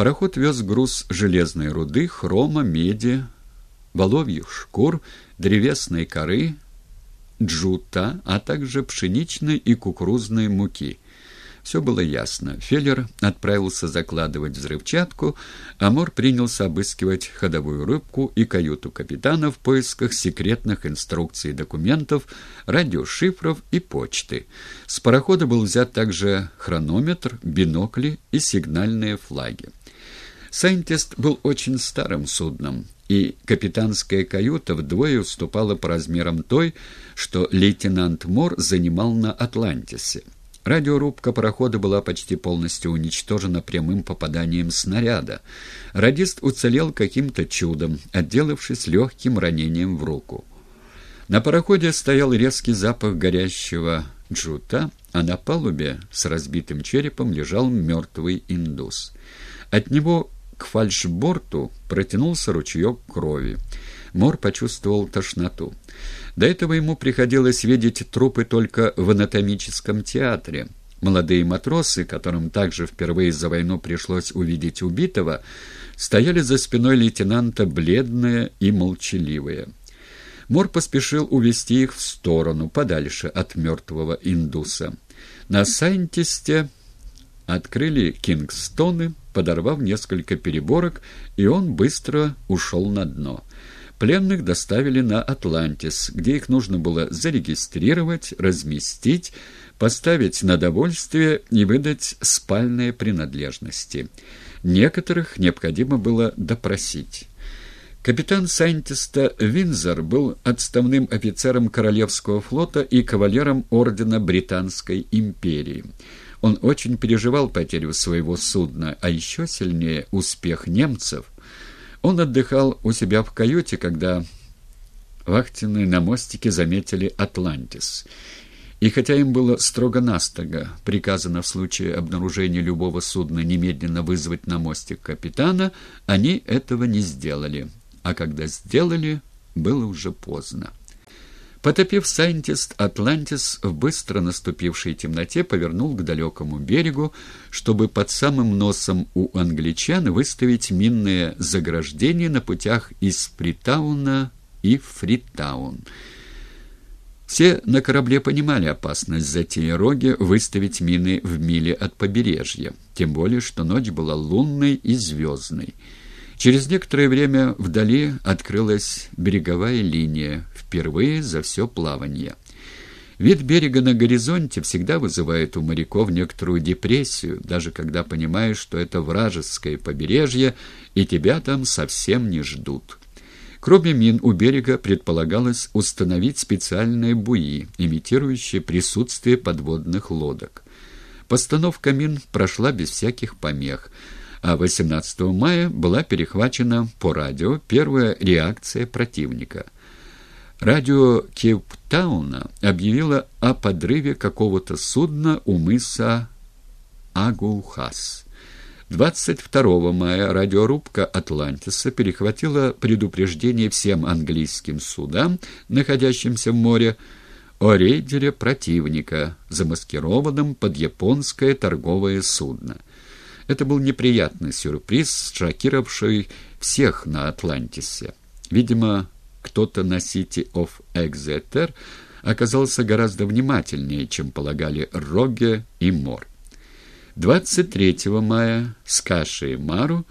Пароход вез груз железной руды, хрома, меди, воловьих шкур, древесной коры, джута, а также пшеничной и кукурузной муки – все было ясно. Феллер отправился закладывать взрывчатку, а Мор принялся обыскивать ходовую рыбку и каюту капитана в поисках секретных инструкций документов, радиошифров и почты. С парохода был взят также хронометр, бинокли и сигнальные флаги. «Сайнтест» был очень старым судном, и капитанская каюта вдвое уступала по размерам той, что лейтенант Мор занимал на «Атлантисе». Радиорубка парохода была почти полностью уничтожена прямым попаданием снаряда. Радист уцелел каким-то чудом, отделавшись легким ранением в руку. На пароходе стоял резкий запах горящего джута, а на палубе с разбитым черепом лежал мертвый индус. От него к фальшборту протянулся ручеек крови. Мор почувствовал тошноту. До этого ему приходилось видеть трупы только в анатомическом театре. Молодые матросы, которым также впервые за войну пришлось увидеть убитого, стояли за спиной лейтенанта бледные и молчаливые. Мор поспешил увести их в сторону, подальше от мертвого индуса. На Сайнтисте открыли Кингстоны, подорвав несколько переборок, и он быстро ушел на дно. Пленных доставили на Атлантис, где их нужно было зарегистрировать, разместить, поставить на довольствие и выдать спальные принадлежности. Некоторых необходимо было допросить. Капитан Сайнтиста Винзор был отставным офицером Королевского флота и кавалером Ордена Британской империи. Он очень переживал потерю своего судна, а еще сильнее успех немцев – он отдыхал у себя в каюте, когда вахтенные на мостике заметили «Атлантис». И хотя им было строго-настрого приказано в случае обнаружения любого судна немедленно вызвать на мостик капитана, они этого не сделали. А когда сделали, было уже поздно. Потопив Сайнтист, Атлантис в быстро наступившей темноте повернул к далекому берегу, чтобы под самым носом у англичан выставить минные заграждения на путях из Фритауна и Фритаун. Все на корабле понимали опасность затеи роги выставить мины в миле от побережья, тем более, что ночь была лунной и звездной. Через некоторое время вдали открылась береговая линия, впервые за все плавание. Вид берега на горизонте всегда вызывает у моряков некоторую депрессию, даже когда понимаешь, что это вражеское побережье, и тебя там совсем не ждут. Кроме мин у берега предполагалось установить специальные буи, имитирующие присутствие подводных лодок. Постановка мин прошла без всяких помех – а 18 мая была перехвачена по радио первая реакция противника. Радио Кейптауна объявило о подрыве какого-то судна у мыса Агулхас. 22 мая радиорубка «Атлантиса» перехватила предупреждение всем английским судам, находящимся в море, о рейдере противника, замаскированном под японское торговое судно. Это был неприятный сюрприз, шокировавший всех на Атлантисе. Видимо, кто-то на City of Exeter оказался гораздо внимательнее, чем полагали Роге и Мор. 23 мая Скаши и Мару